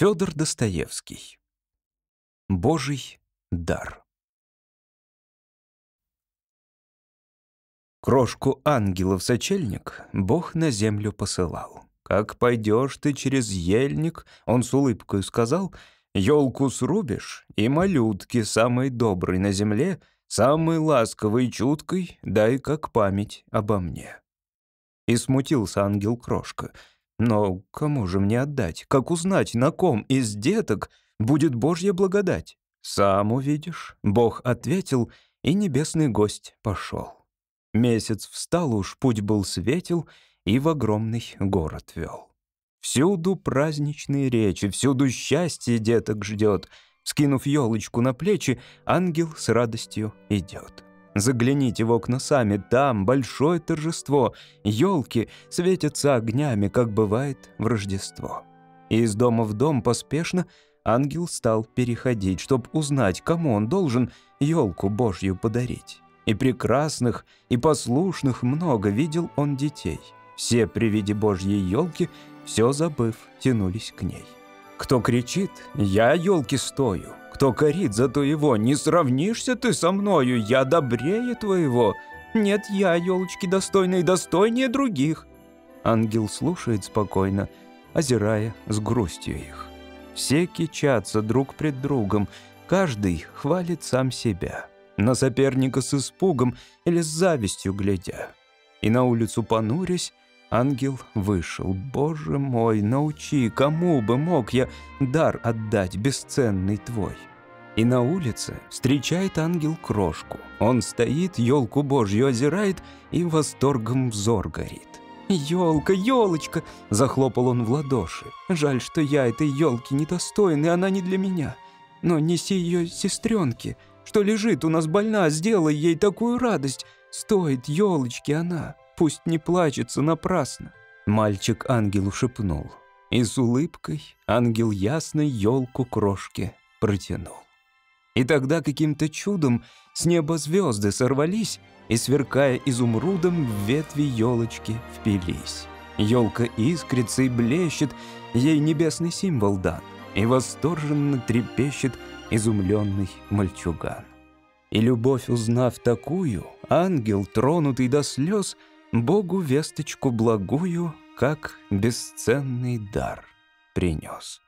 Федор Достоевский. Божий дар. Крошку ангелов сочельник Бог на землю посылал. Как пойдешь ты через ельник, он с улыбкой сказал, елку срубишь, и малютки, самой доброй на земле, самой ласковой и чуткой, дай как память обо мне. И смутился ангел крошка. Но кому же мне отдать? Как узнать, на ком из деток будет Божья благодать? Сам увидишь. Бог ответил, и небесный гость пошел. Месяц встал уж, путь был светел, и в огромный город вел. Всюду праздничные речи, всюду счастье деток ждет. Скинув елочку на плечи, ангел с радостью идет. Загляните в окна сами, там большое торжество. Елки светятся огнями, как бывает в Рождество. И из дома в дом поспешно ангел стал переходить, чтоб узнать, кому он должен елку Божью подарить. И прекрасных, и послушных много видел он детей. Все при виде Божьей елки, все забыв, тянулись к ней. Кто кричит «Я елки стою», кто корит, зато его «Не сравнишься ты со мною, я добрее твоего». «Нет, я, елочки, достойной, достойнее других». Ангел слушает спокойно, озирая с грустью их. Все кичатся друг пред другом, каждый хвалит сам себя на соперника с испугом или с завистью глядя. И на улицу понурясь, ангел вышел. «Боже мой, научи, кому бы мог я дар отдать бесценный твой?» И на улице встречает ангел крошку. Он стоит, елку божью озирает и восторгом взор горит. «Елка, елочка!» — захлопал он в ладоши. «Жаль, что я этой елки недостойный, она не для меня. Но неси ее сестренке, что лежит у нас больна, сделай ей такую радость. Стоит елочки она, пусть не плачется напрасно». Мальчик ангелу шепнул. И с улыбкой ангел ясной елку крошке протянул. И тогда каким-то чудом с неба звезды сорвались и, сверкая изумрудом, в ветви елочки впились. Елка искрится и блещет, ей небесный символ дан, и восторженно трепещет изумленный мальчуган. И любовь узнав такую, ангел, тронутый до слез, Богу весточку благую, как бесценный дар принес.